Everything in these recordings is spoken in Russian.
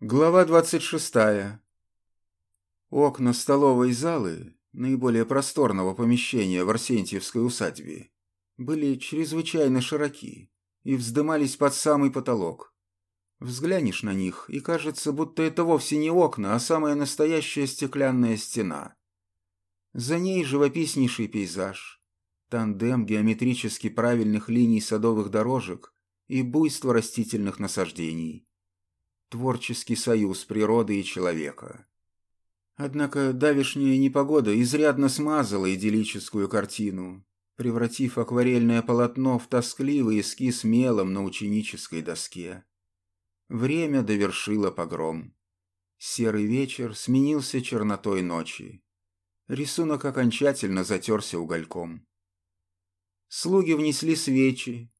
Глава 26. Окна столовой залы, наиболее просторного помещения в Арсентьевской усадьбе, были чрезвычайно широки и вздымались под самый потолок. Взглянешь на них, и кажется, будто это вовсе не окна, а самая настоящая стеклянная стена. За ней живописнейший пейзаж, тандем геометрически правильных линий садовых дорожек и буйство растительных насаждений творческий союз природы и человека. Однако давишняя непогода изрядно смазала идиллическую картину, превратив акварельное полотно в тоскливый эскиз мелом на ученической доске. Время довершило погром. Серый вечер сменился чернотой ночи. Рисунок окончательно затерся угольком. Слуги внесли свечи,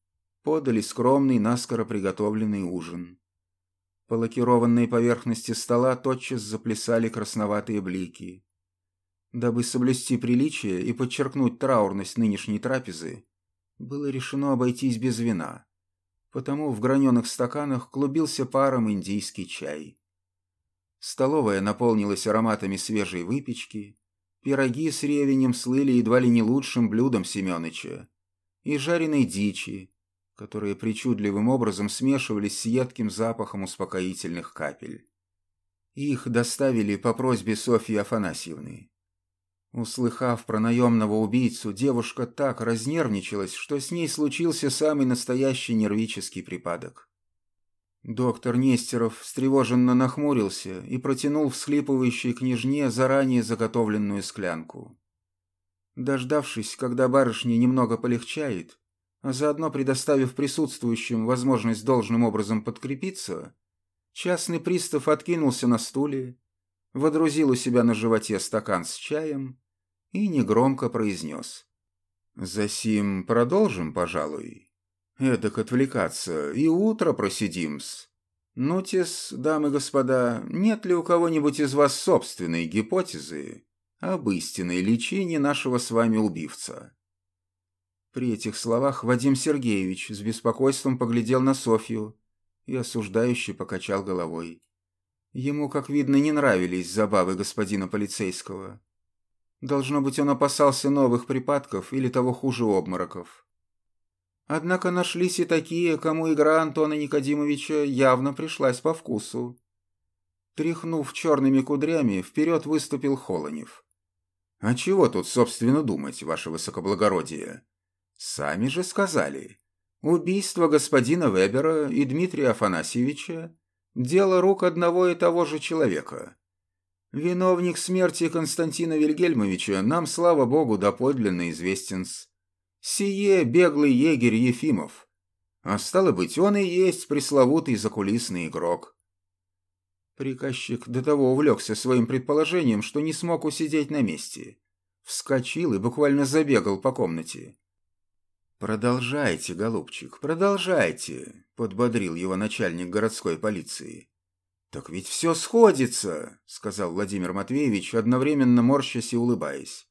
подали скромный, наскоро приготовленный ужин. По лакированной поверхности стола тотчас заплясали красноватые блики. Дабы соблюсти приличие и подчеркнуть траурность нынешней трапезы, было решено обойтись без вина. Потому в граненых стаканах клубился паром индийский чай. Столовая наполнилась ароматами свежей выпечки, пироги с ревенем слыли едва ли не лучшим блюдом Семёныча, и жареной дичи, которые причудливым образом смешивались с едким запахом успокоительных капель. Их доставили по просьбе Софьи Афанасьевны. Услыхав про наемного убийцу, девушка так разнервничалась, что с ней случился самый настоящий нервический припадок. Доктор Нестеров встревоженно нахмурился и протянул всхлипывающей княжне заранее заготовленную склянку. Дождавшись, когда барышне немного полегчает, заодно предоставив присутствующим возможность должным образом подкрепиться, частный пристав откинулся на стуле, водрузил у себя на животе стакан с чаем и негромко произнес. «Засим продолжим, пожалуй. Эдак отвлекаться и утро просидим-с. Ну-тес, дамы и господа, нет ли у кого-нибудь из вас собственной гипотезы об истинной личине нашего с вами убивца?» При этих словах Вадим Сергеевич с беспокойством поглядел на Софью и осуждающе покачал головой. Ему, как видно, не нравились забавы господина полицейского. Должно быть, он опасался новых припадков или того хуже обмороков. Однако нашлись и такие, кому игра Антона Никодимовича явно пришлась по вкусу. Тряхнув черными кудрями, вперед выступил Холонев. «А чего тут, собственно, думать, ваше высокоблагородие?» Сами же сказали. Убийство господина Вебера и Дмитрия Афанасьевича – дело рук одного и того же человека. Виновник смерти Константина Вильгельмовича нам, слава богу, доподлинно известен. Сие беглый егерь Ефимов. А стало быть, он и есть пресловутый закулисный игрок. Приказчик до того увлекся своим предположением, что не смог усидеть на месте. Вскочил и буквально забегал по комнате. «Продолжайте, голубчик, продолжайте», — подбодрил его начальник городской полиции. «Так ведь все сходится», — сказал Владимир Матвеевич, одновременно морщась и улыбаясь.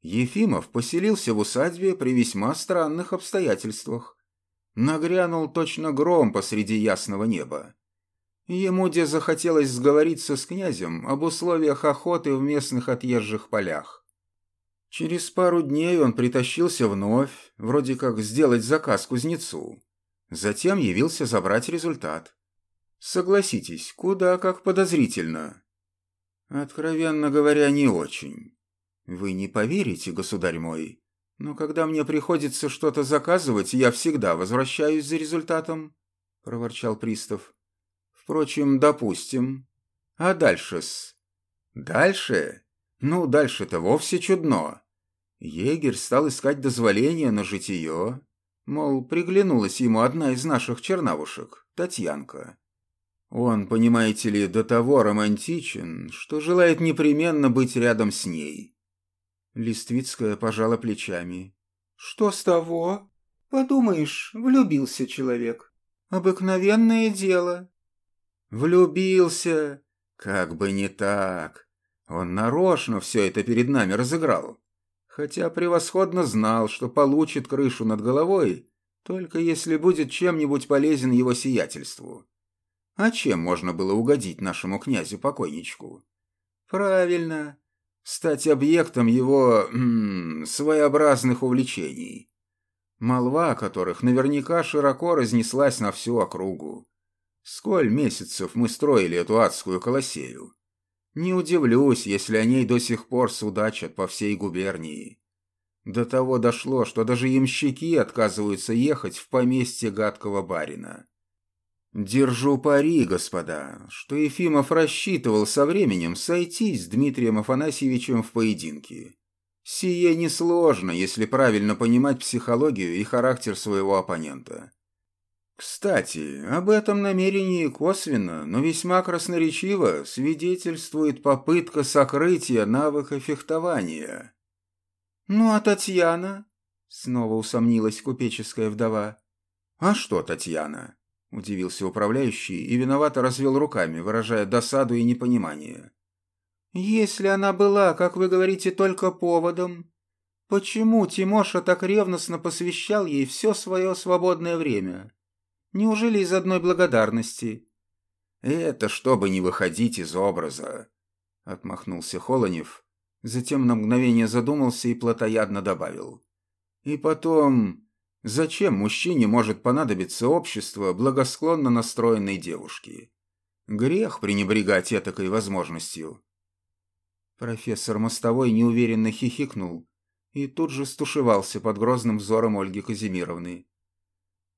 Ефимов поселился в усадьбе при весьма странных обстоятельствах. Нагрянул точно гром посреди ясного неба. Ему где захотелось сговориться с князем об условиях охоты в местных отъезжих полях. Через пару дней он притащился вновь, вроде как сделать заказ кузнецу. Затем явился забрать результат. Согласитесь, куда как подозрительно. Откровенно говоря, не очень. Вы не поверите, государь мой, но когда мне приходится что-то заказывать, я всегда возвращаюсь за результатом, проворчал пристав. Впрочем, допустим. А дальше-с? Дальше? Ну, дальше-то вовсе чудно. Егерь стал искать дозволения на житие, мол, приглянулась ему одна из наших чернавушек, Татьянка. Он, понимаете ли, до того романтичен, что желает непременно быть рядом с ней. Листвицкая пожала плечами. «Что с того? Подумаешь, влюбился человек. Обыкновенное дело». «Влюбился? Как бы не так. Он нарочно все это перед нами разыграл. Хотя превосходно знал, что получит крышу над головой, только если будет чем-нибудь полезен его сиятельству. А чем можно было угодить нашему князю-покойничку? Правильно, стать объектом его м своеобразных увлечений, молва о которых наверняка широко разнеслась на всю округу. Сколь месяцев мы строили эту адскую колосею. Не удивлюсь, если о ней до сих пор судачат по всей губернии. До того дошло, что даже ямщики отказываются ехать в поместье гадкого барина. Держу пари, господа, что Ефимов рассчитывал со временем сойтись с Дмитрием Афанасьевичем в поединке. Сие несложно, если правильно понимать психологию и характер своего оппонента. Кстати, об этом намерении косвенно, но весьма красноречиво свидетельствует попытка сокрытия навыка фехтования. «Ну а Татьяна?» — снова усомнилась купеческая вдова. «А что Татьяна?» — удивился управляющий и виновато развел руками, выражая досаду и непонимание. «Если она была, как вы говорите, только поводом, почему Тимоша так ревностно посвящал ей все свое свободное время? Неужели из одной благодарности?» «Это чтобы не выходить из образа», — отмахнулся Холонев, затем на мгновение задумался и плотоядно добавил. «И потом, Зачем мужчине может понадобиться общество благосклонно настроенной девушки? Грех пренебрегать этакой возможностью. Профессор Мостовой неуверенно хихикнул и тут же стушевался под грозным взором Ольги Казимировны.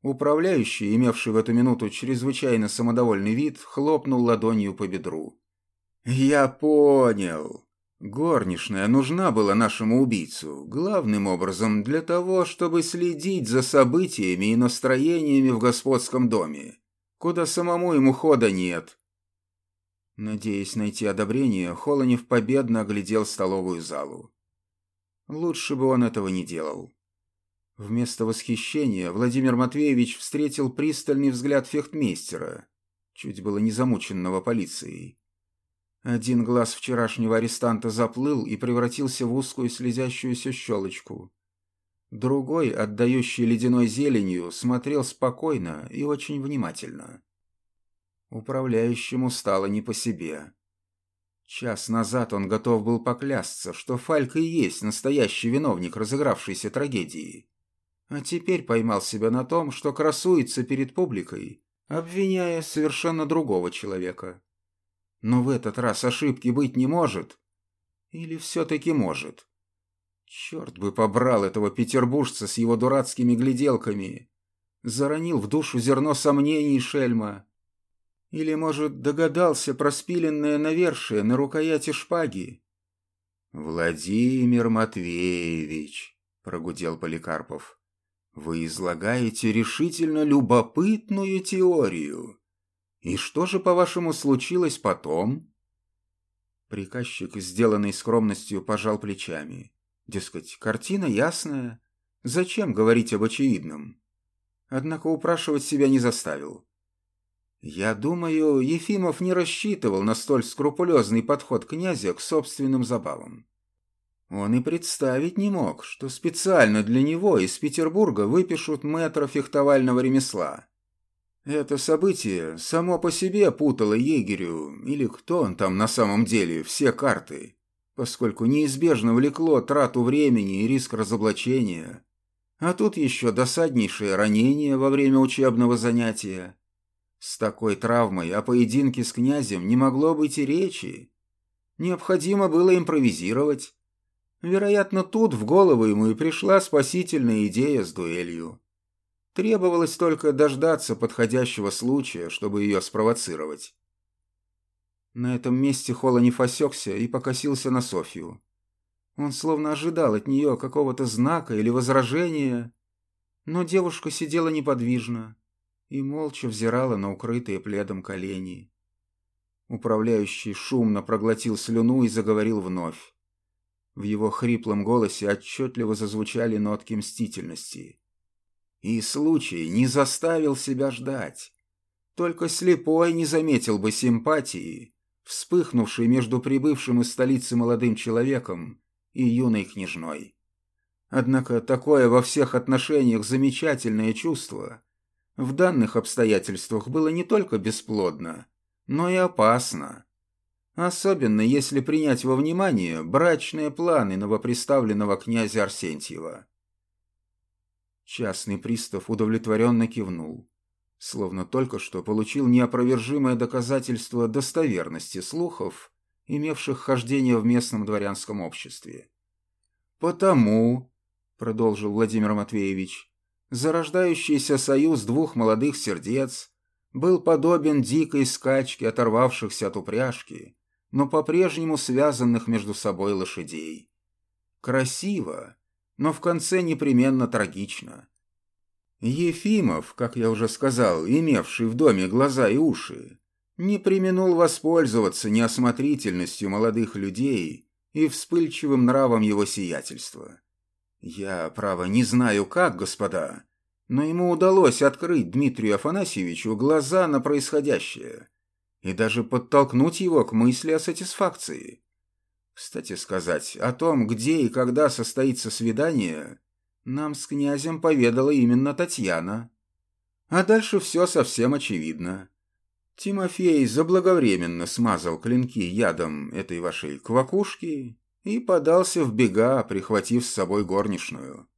Управляющий, имевший в эту минуту чрезвычайно самодовольный вид, хлопнул ладонью по бедру. «Я понял. Горничная нужна была нашему убийцу, главным образом для того, чтобы следить за событиями и настроениями в господском доме, куда самому ему хода нет. Надеясь найти одобрение, Холонев победно оглядел столовую залу. Лучше бы он этого не делал. Вместо восхищения Владимир Матвеевич встретил пристальный взгляд фехтмейстера, чуть было не замученного полицией. Один глаз вчерашнего арестанта заплыл и превратился в узкую слезящуюся щелочку. Другой, отдающий ледяной зеленью, смотрел спокойно и очень внимательно. Управляющему стало не по себе. Час назад он готов был поклясться, что Фалька и есть настоящий виновник разыгравшейся трагедии. А теперь поймал себя на том, что красуется перед публикой, обвиняя совершенно другого человека. Но в этот раз ошибки быть не может. Или все-таки может? Черт бы побрал этого петербуржца с его дурацкими гляделками. Заронил в душу зерно сомнений шельма. Или, может, догадался про спиленное навершие на рукояти шпаги? «Владимир Матвеевич», — прогудел Поликарпов, — «вы излагаете решительно любопытную теорию. «И что же, по-вашему, случилось потом?» Приказчик, сделанный скромностью, пожал плечами. Дескать, картина ясная. Зачем говорить об очевидном? Однако упрашивать себя не заставил. Я думаю, Ефимов не рассчитывал на столь скрупулезный подход князя к собственным забавам. Он и представить не мог, что специально для него из Петербурга выпишут мэтра фехтовального ремесла. Это событие само по себе путало егерю, или кто он там на самом деле, все карты, поскольку неизбежно влекло трату времени и риск разоблачения. А тут еще досаднейшее ранение во время учебного занятия. С такой травмой о поединке с князем не могло быть и речи. Необходимо было импровизировать. Вероятно, тут в голову ему и пришла спасительная идея с дуэлью. Требовалось только дождаться подходящего случая, чтобы ее спровоцировать. На этом месте Холонев осекся и покосился на Софью. Он словно ожидал от нее какого-то знака или возражения, но девушка сидела неподвижно и молча взирала на укрытые пледом колени. Управляющий шумно проглотил слюну и заговорил вновь. В его хриплом голосе отчетливо зазвучали нотки мстительности. И случай не заставил себя ждать. Только слепой не заметил бы симпатии, вспыхнувшей между прибывшим из столицы молодым человеком и юной княжной. Однако такое во всех отношениях замечательное чувство в данных обстоятельствах было не только бесплодно, но и опасно. Особенно если принять во внимание брачные планы новоприставленного князя Арсентьева. Частный пристав удовлетворенно кивнул, словно только что получил неопровержимое доказательство достоверности слухов, имевших хождение в местном дворянском обществе. «Потому», — продолжил Владимир Матвеевич, зарождающийся союз двух молодых сердец был подобен дикой скачке оторвавшихся от упряжки, но по-прежнему связанных между собой лошадей. Красиво, но в конце непременно трагично. Ефимов, как я уже сказал, имевший в доме глаза и уши, не применул воспользоваться неосмотрительностью молодых людей и вспыльчивым нравом его сиятельства. Я, право, не знаю как, господа, но ему удалось открыть Дмитрию Афанасьевичу глаза на происходящее и даже подтолкнуть его к мысли о сатисфакции. Кстати сказать, о том, где и когда состоится свидание, нам с князем поведала именно Татьяна. А дальше все совсем очевидно. Тимофей заблаговременно смазал клинки ядом этой вашей квакушки и подался в бега, прихватив с собой горничную.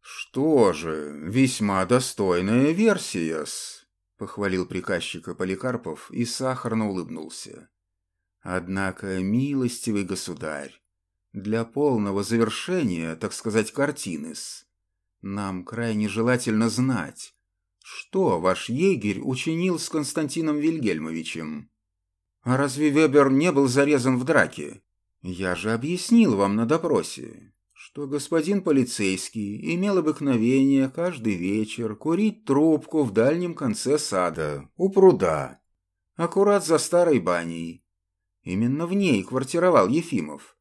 «Что же, весьма достойная версия-с», — похвалил приказчика Поликарпов и сахарно улыбнулся. «Однако, милостивый государь, для полного завершения, так сказать, картины-с, нам крайне желательно знать, что ваш егерь учинил с Константином Вильгельмовичем. А разве Вебер не был зарезан в драке?» Я же объяснил вам на допросе, что господин полицейский имел обыкновение каждый вечер курить трубку в дальнем конце сада, у пруда, аккурат за старой баней. Именно в ней квартировал Ефимов.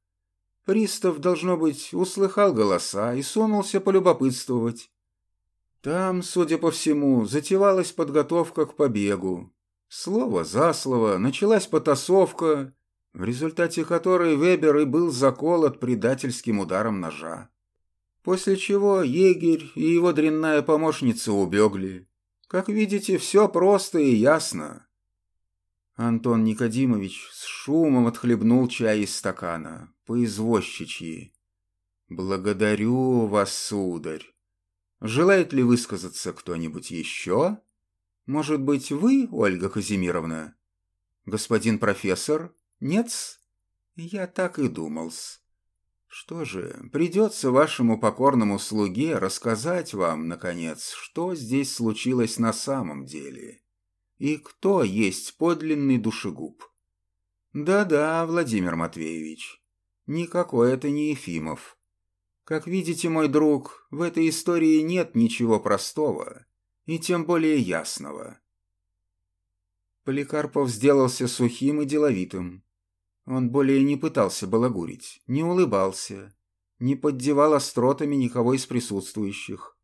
Пристав, должно быть, услыхал голоса и сунулся полюбопытствовать. Там, судя по всему, затевалась подготовка к побегу. Слово за слово началась потасовка, в результате которой Вебер и был заколот предательским ударом ножа. После чего егерь и его дрянная помощница убегли. Как видите, все просто и ясно. Антон Никодимович с шумом отхлебнул чай из стакана, по-извозчичьи. «Благодарю вас, сударь. Желает ли высказаться кто-нибудь еще? Может быть, вы, Ольга Казимировна? Господин профессор?» Нет-с? Я так и думал-с. Что же, придется вашему покорному слуге рассказать вам, наконец, что здесь случилось на самом деле. И кто есть подлинный душегуб. Да-да, Владимир Матвеевич, никакой это не Ефимов. Как видите, мой друг, в этой истории нет ничего простого и тем более ясного. Поликарпов сделался сухим и деловитым. Он более не пытался балагурить, не улыбался, не поддевал остротами никого из присутствующих.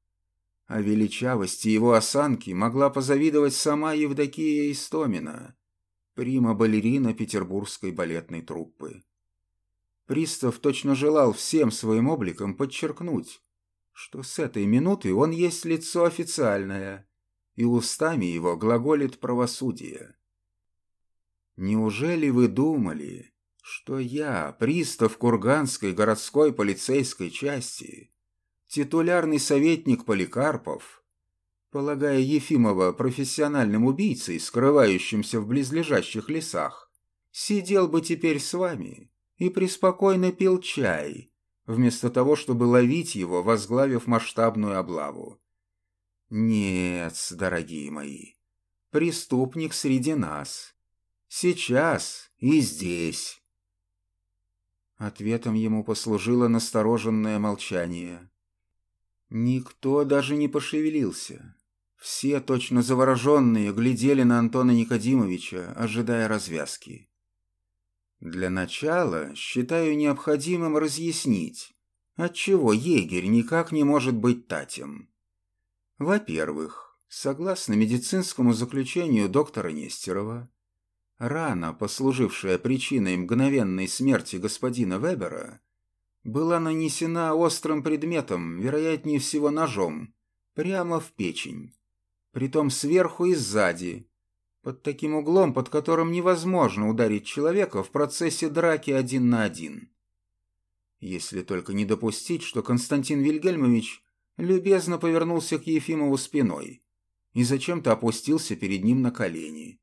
О величавости его осанки могла позавидовать сама Евдокия Истомина, прима-балерина петербургской балетной труппы. Пристав точно желал всем своим обликом подчеркнуть, что с этой минуты он есть лицо официальное, и устами его глаголит правосудие. Неужели вы думали, что я, пристав Курганской городской полицейской части, титулярный советник Поликарпов, полагая Ефимова профессиональным убийцей, скрывающимся в близлежащих лесах, сидел бы теперь с вами и преспокойно пил чай, вместо того, чтобы ловить его, возглавив масштабную облаву. Нет, дорогие мои, преступник среди нас. Сейчас и здесь. Ответом ему послужило настороженное молчание. Никто даже не пошевелился. Все, точно завороженные, глядели на Антона Никодимовича, ожидая развязки. Для начала считаю необходимым разъяснить, отчего егерь никак не может быть татем. Во-первых, согласно медицинскому заключению доктора Нестерова, Рана, послужившая причиной мгновенной смерти господина Вебера, была нанесена острым предметом, вероятнее всего ножом, прямо в печень. притом сверху и сзади, под таким углом, под которым невозможно ударить человека в процессе драки один на один. Если только не допустить, что Константин Вильгельмович любезно повернулся к Ефимову спиной и зачем-то опустился перед ним на колени.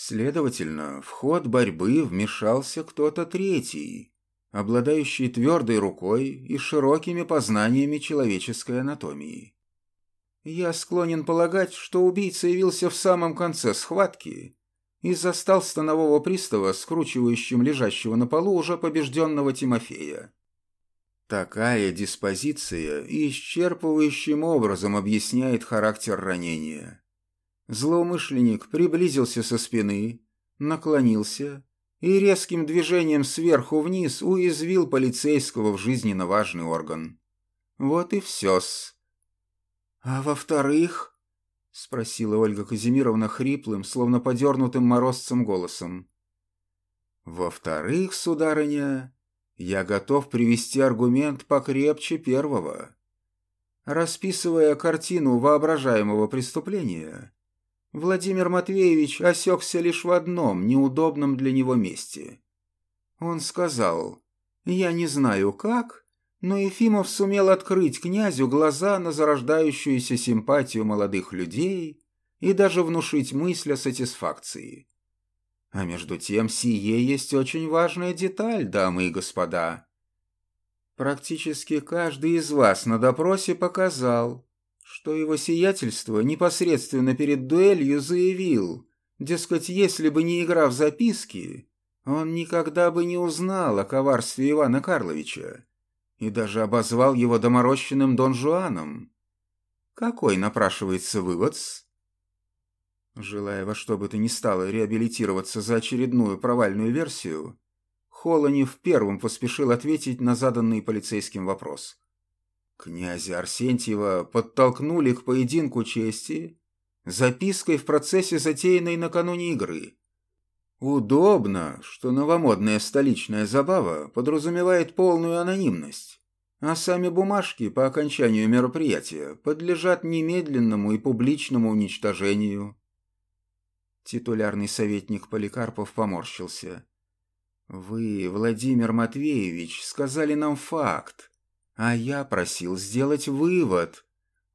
Следовательно, в ход борьбы вмешался кто-то третий, обладающий твердой рукой и широкими познаниями человеческой анатомии. Я склонен полагать, что убийца явился в самом конце схватки и застал станового пристава, скручивающим лежащего на полу уже побежденного Тимофея. Такая диспозиция исчерпывающим образом объясняет характер ранения. Злоумышленник приблизился со спины, наклонился и резким движением сверху вниз уязвил полицейского в жизненно важный орган. Вот и все-с. «А во-вторых?» — спросила Ольга Казимировна хриплым, словно подернутым морозцем голосом. «Во-вторых, сударыня, я готов привести аргумент покрепче первого. Расписывая картину воображаемого преступления, Владимир Матвеевич осекся лишь в одном неудобном для него месте. Он сказал, «Я не знаю как, но Ефимов сумел открыть князю глаза на зарождающуюся симпатию молодых людей и даже внушить мысль о сатисфакции. А между тем сие есть очень важная деталь, дамы и господа. Практически каждый из вас на допросе показал, что его сиятельство непосредственно перед дуэлью заявил, дескать, если бы не игра в записки, он никогда бы не узнал о коварстве Ивана Карловича и даже обозвал его доморощенным Дон Жуаном. Какой напрашивается вывод? Желая во что бы то ни стало реабилитироваться за очередную провальную версию, Холонев первым поспешил ответить на заданный полицейским вопрос. Князя Арсентьева подтолкнули к поединку чести запиской в процессе затеянной накануне игры. Удобно, что новомодная столичная забава подразумевает полную анонимность, а сами бумажки по окончанию мероприятия подлежат немедленному и публичному уничтожению. Титулярный советник Поликарпов поморщился. «Вы, Владимир Матвеевич, сказали нам факт, а я просил сделать вывод.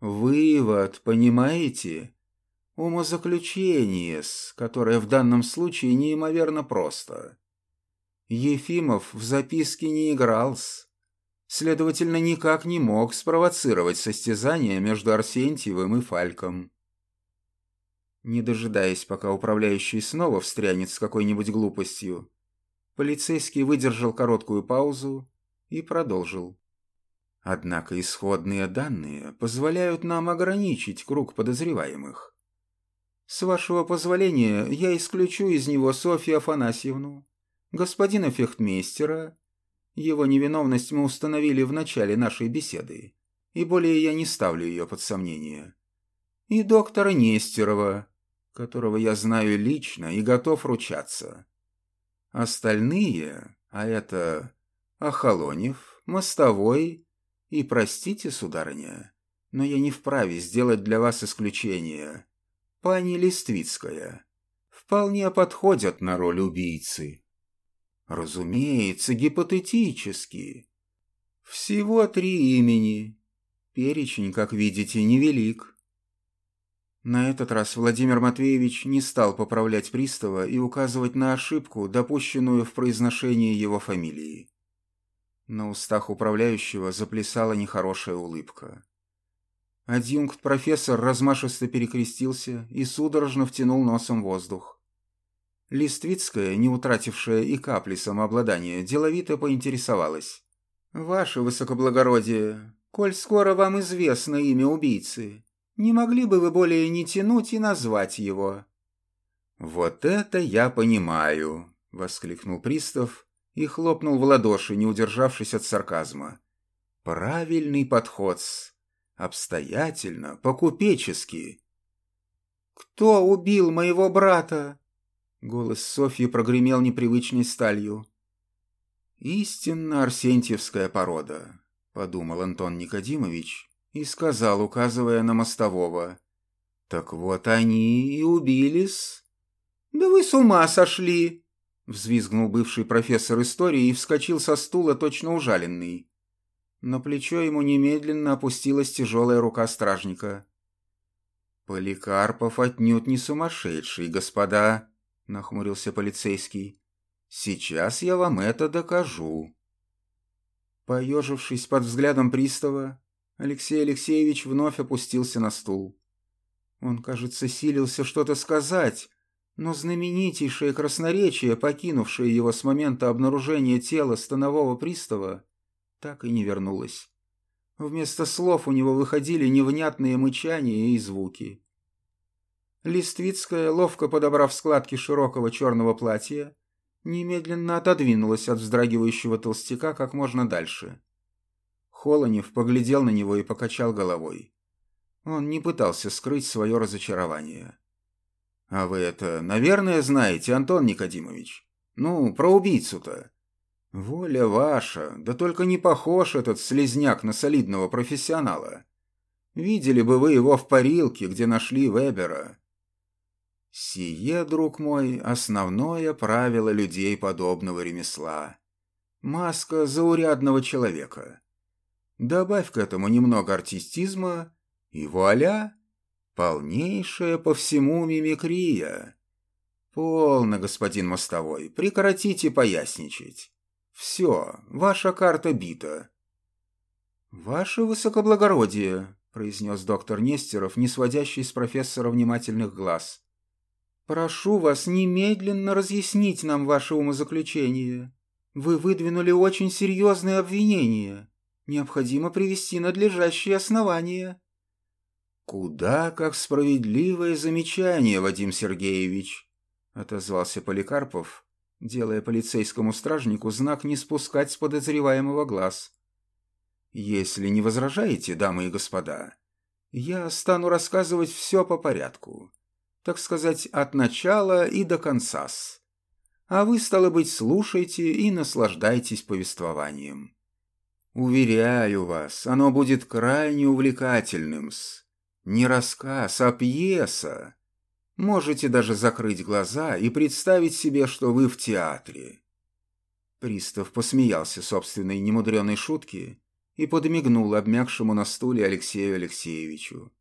Вывод, понимаете? умозаключение которое в данном случае неимоверно просто. Ефимов в записке не игрался, следовательно, никак не мог спровоцировать состязание между Арсентьевым и Фальком. Не дожидаясь, пока управляющий снова встрянет с какой-нибудь глупостью, полицейский выдержал короткую паузу и продолжил. Однако исходные данные позволяют нам ограничить круг подозреваемых. С вашего позволения, я исключу из него Софью Афанасьевну, господина фехтмейстера. Его невиновность мы установили в начале нашей беседы, и более я не ставлю ее под сомнение. И доктора Нестерова, которого я знаю лично и готов ручаться. Остальные, а это Ахалонев, Мостовой и, простите, сударыня, но я не вправе сделать для вас исключение, пани Листвицкая, вполне подходят на роль убийцы. Разумеется, гипотетически. Всего три имени. Перечень, как видите, невелик. На этот раз Владимир Матвеевич не стал поправлять пристава и указывать на ошибку, допущенную в произношении его фамилии. На устах управляющего заплясала нехорошая улыбка. Адъюнкт-профессор размашисто перекрестился и судорожно втянул носом воздух. Листвицкая, не утратившая и капли самообладания, деловито поинтересовалась. «Ваше высокоблагородие, коль скоро вам известно имя убийцы, не могли бы вы более не тянуть и назвать его?» «Вот это я понимаю!» — воскликнул пристав и хлопнул в ладоши, не удержавшись от сарказма. «Правильный подход -с обстоятельно, по-купечески. «Кто убил моего брата?» Голос Софьи прогремел непривычной сталью. «Истинно арсентьевская порода», — подумал Антон Никодимович и сказал, указывая на мостового. Так вот они и убились. Да вы с ума сошли! Взвизгнул бывший профессор истории и вскочил со стула, точно ужаленный. На плечо ему немедленно опустилась тяжелая рука стражника. «Поликарпов отнюдь не сумасшедший, господа», — нахмурился полицейский. «Сейчас я вам это докажу». Поежившись под взглядом пристава, Алексей Алексеевич вновь опустился на стул. Он, кажется, силился что-то сказать, но знаменитейшее красноречие, покинувшее его с момента обнаружения тела станового пристава, так и не вернулось. Вместо слов у него выходили невнятные мычания и звуки. Листвицкая, ловко подобрав складки широкого черного платья, немедленно отодвинулась от вздрагивающего толстяка как можно дальше. Холонев поглядел на него и покачал головой. Он не пытался скрыть свое разочарование. «А вы это, наверное, знаете, Антон Никодимович? Ну, про убийцу-то?» «Воля ваша, да только не похож этот слезняк на солидного профессионала. Видели бы вы его в парилке, где нашли Вебера. Сие, друг мой, основное правило людей подобного ремесла. Маска заурядного человека. Добавь к этому немного артистизма, и вуаля, полнейшая по всему мимикрия. Полно, господин мостовой, прекратите поясничать. Все, ваша карта бита. Ваше высокоблагородие, произнес доктор Нестеров, не сводящий с профессора внимательных глаз. «Прошу вас немедленно разъяснить нам ваше умозаключение. Вы выдвинули очень серьезные обвинения. Необходимо привести надлежащие основания». «Куда как справедливое замечание, Вадим Сергеевич», — отозвался Поликарпов, делая полицейскому стражнику знак не спускать с подозреваемого глаз. «Если не возражаете, дамы и господа, я стану рассказывать все по порядку так сказать, от начала и до конца -с. А вы, стало быть, слушайте и наслаждайтесь повествованием. Уверяю вас, оно будет крайне увлекательным-с. Не рассказ, а пьеса. Можете даже закрыть глаза и представить себе, что вы в театре. Пристав посмеялся собственной немудреной шутки и подмигнул обмякшему на стуле Алексею Алексеевичу.